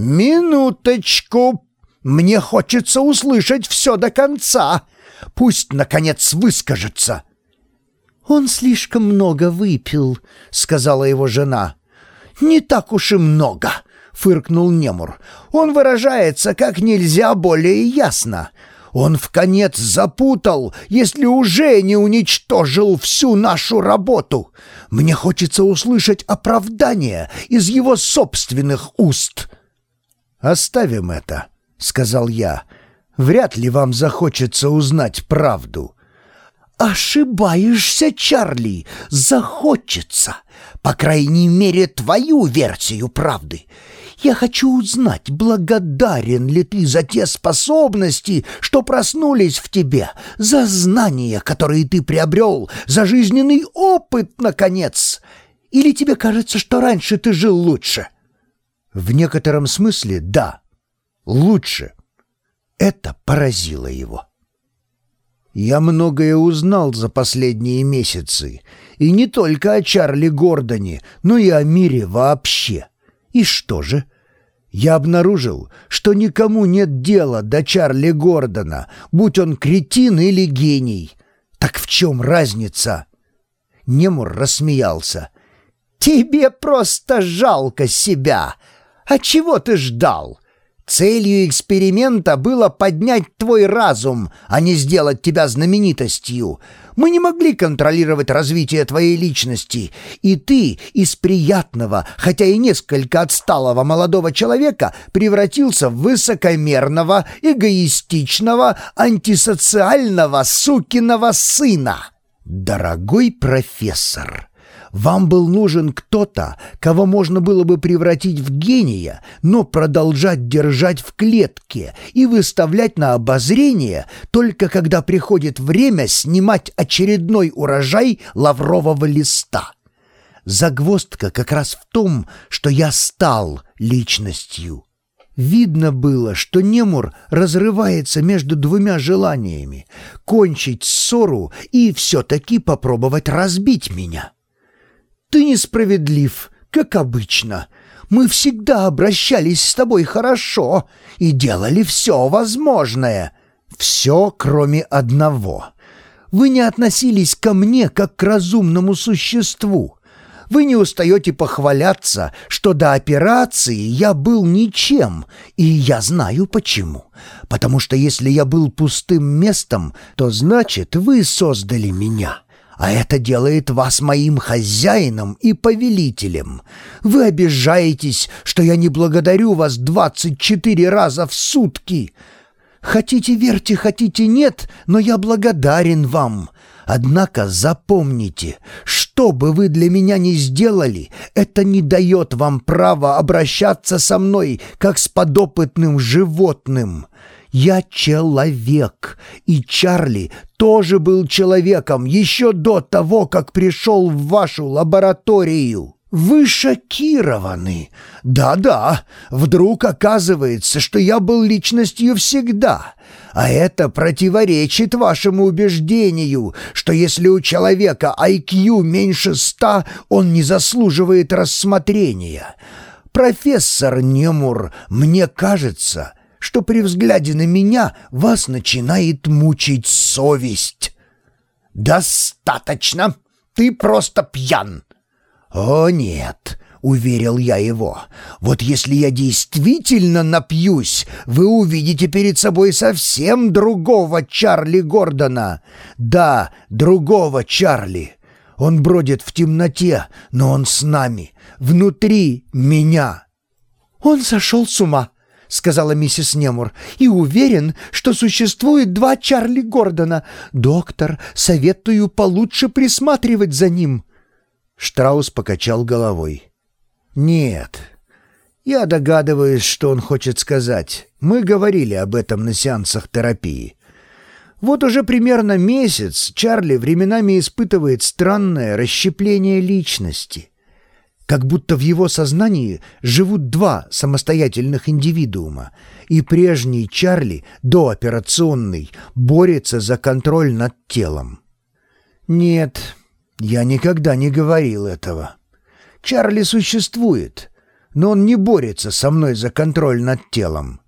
«Минуточку! Мне хочется услышать все до конца! Пусть, наконец, выскажется!» «Он слишком много выпил», — сказала его жена. «Не так уж и много», — фыркнул Немур. «Он выражается как нельзя более ясно. Он в конец запутал, если уже не уничтожил всю нашу работу. Мне хочется услышать оправдание из его собственных уст». «Оставим это», — сказал я. «Вряд ли вам захочется узнать правду». «Ошибаешься, Чарли, захочется. По крайней мере, твою версию правды. Я хочу узнать, благодарен ли ты за те способности, что проснулись в тебе, за знания, которые ты приобрел, за жизненный опыт, наконец. Или тебе кажется, что раньше ты жил лучше?» В некотором смысле да, лучше. Это поразило его. Я многое узнал за последние месяцы, и не только о Чарли Гордоне, но и о мире вообще. И что же? Я обнаружил, что никому нет дела до Чарли Гордона, будь он кретин или гений. Так в чем разница? Немур рассмеялся. «Тебе просто жалко себя. А чего ты ждал? Целью эксперимента было поднять твой разум, а не сделать тебя знаменитостью. Мы не могли контролировать развитие твоей личности, и ты из приятного, хотя и несколько отсталого молодого человека превратился в высокомерного, эгоистичного, антисоциального сукиного сына. Дорогой профессор, вам был нужен кто-то, кого можно было бы превратить в гения, но продолжать держать в клетке и выставлять на обозрение только когда приходит время снимать очередной урожай лаврового листа. Загвоздка как раз в том, что я стал личностью. Видно было, что Немур разрывается между двумя желаниями — кончить ссору и все-таки попробовать разбить меня. Ты несправедлив, как обычно. Мы всегда обращались с тобой хорошо и делали все возможное. Все, кроме одного. Вы не относились ко мне, как к разумному существу. Вы не устаете похваляться, что до операции я был ничем, и я знаю почему. Потому что если я был пустым местом, то значит, вы создали меня» а это делает вас моим хозяином и повелителем. Вы обижаетесь, что я не благодарю вас двадцать четыре раза в сутки. Хотите верьте, хотите нет, но я благодарен вам. Однако запомните, что бы вы для меня ни сделали, это не дает вам права обращаться со мной, как с подопытным животным». Я человек, и Чарли тоже был человеком еще до того, как пришел в вашу лабораторию. Вы шокированы. Да-да, вдруг оказывается, что я был личностью всегда. А это противоречит вашему убеждению, что если у человека IQ меньше ста, он не заслуживает рассмотрения. Профессор Немур, мне кажется, что при взгляде на меня вас начинает мучить совесть. «Достаточно! Ты просто пьян!» «О, нет!» — уверил я его. «Вот если я действительно напьюсь, вы увидите перед собой совсем другого Чарли Гордона. Да, другого Чарли. Он бродит в темноте, но он с нами, внутри меня». «Он сошел с ума!» — сказала миссис Немур, — «и уверен, что существует два Чарли Гордона. Доктор, советую получше присматривать за ним». Штраус покачал головой. «Нет, я догадываюсь, что он хочет сказать. Мы говорили об этом на сеансах терапии. Вот уже примерно месяц Чарли временами испытывает странное расщепление личности» как будто в его сознании живут два самостоятельных индивидуума, и прежний Чарли, дооперационный, борется за контроль над телом. Нет, я никогда не говорил этого. Чарли существует, но он не борется со мной за контроль над телом.